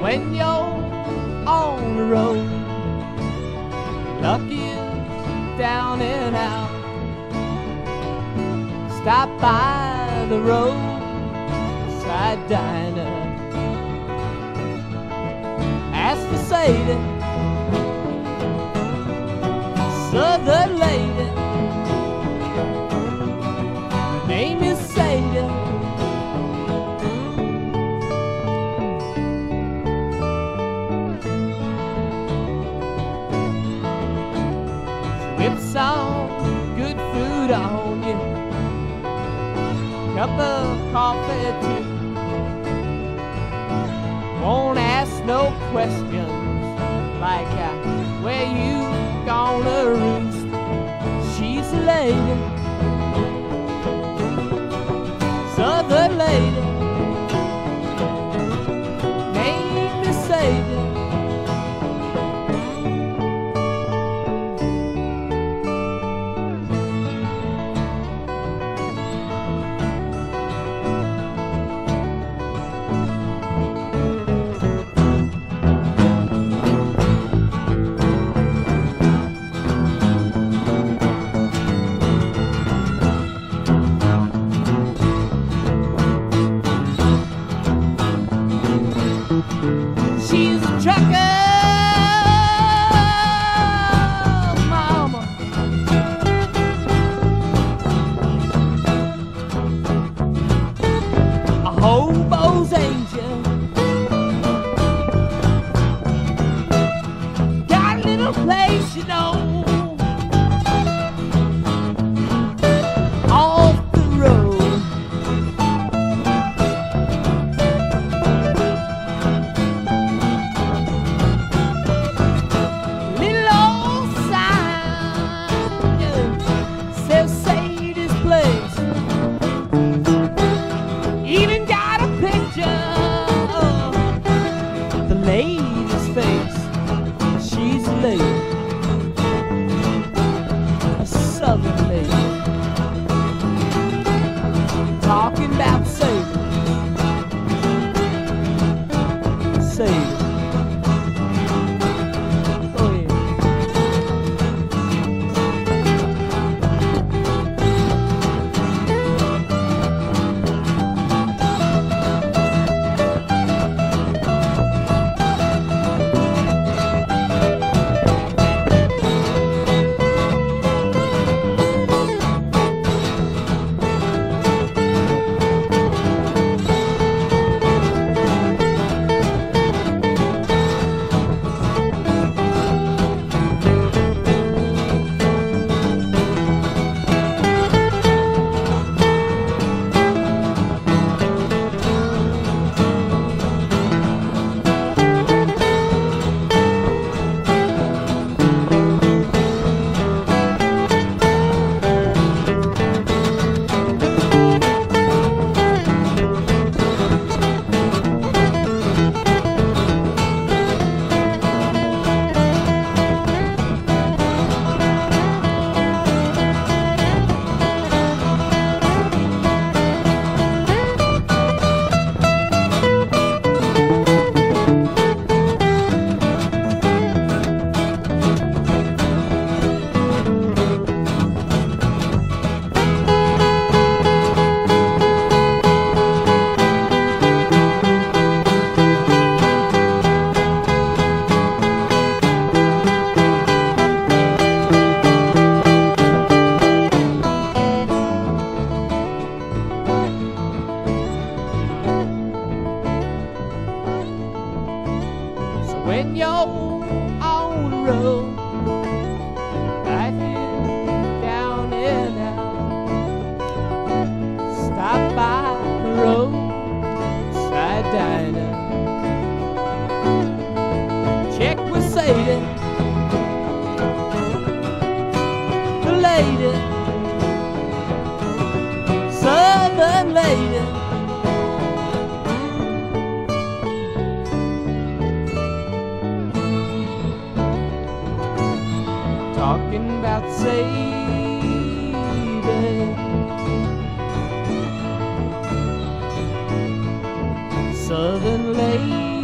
when you're on the road. Luck is down and out. Stop by the roadside diner. Ask for Sadie, coffee too. Won't ask no questions like uh, where you gonna roost. She's a lady, place, you know. Right here down and out, stop by the roadside diner. Check with Sadie, the lady, southern lady. talking about saving. Southern lady.